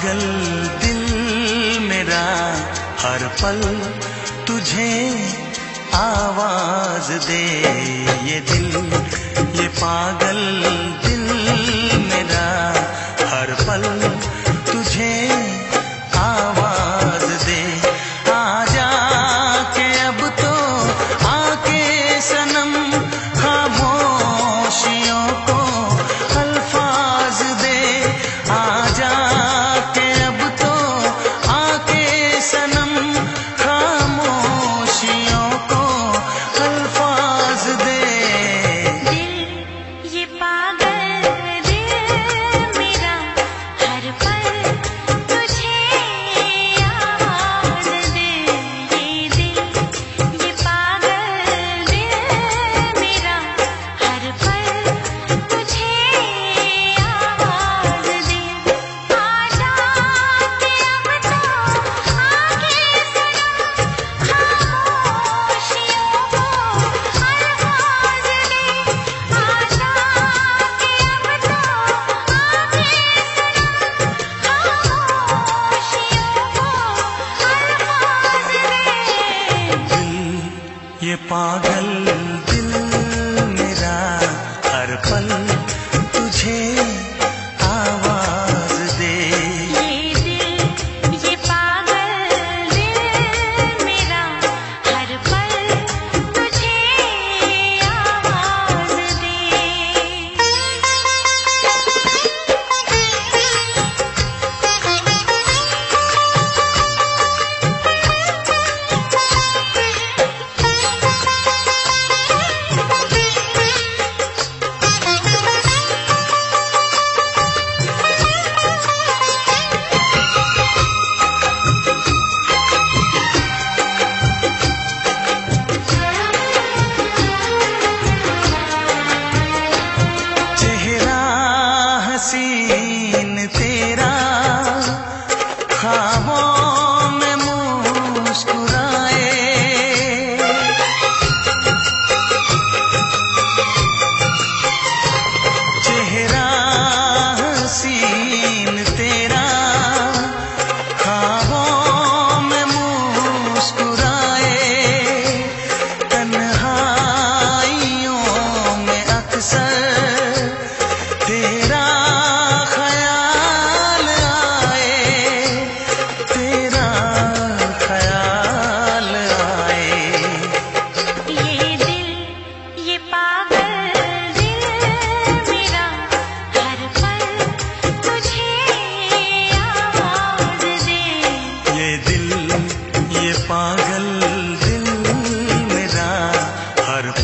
पागल दिल मेरा, हर पल तुझे आवाज़ दे ये दिल, ये पागल दिल मेरा, हर पल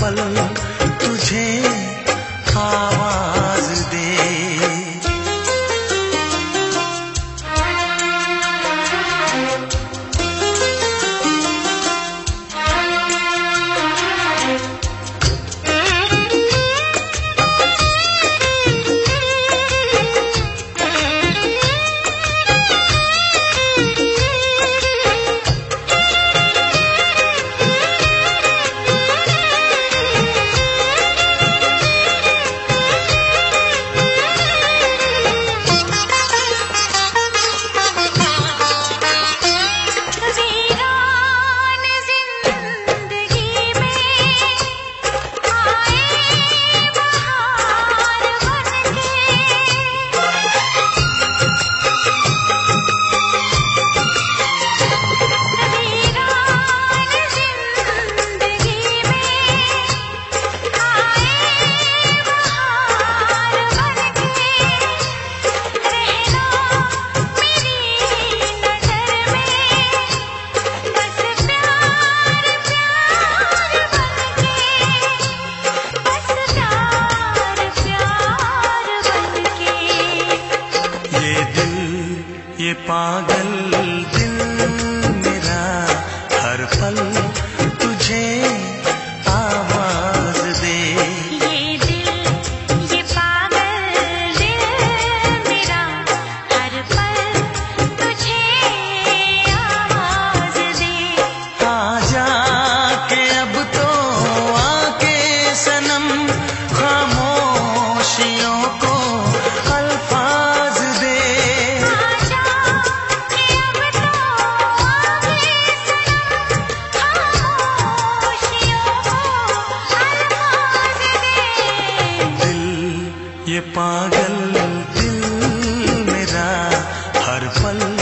पल तुझे ये दिल ये पागल दिल मेरा हर पल 穿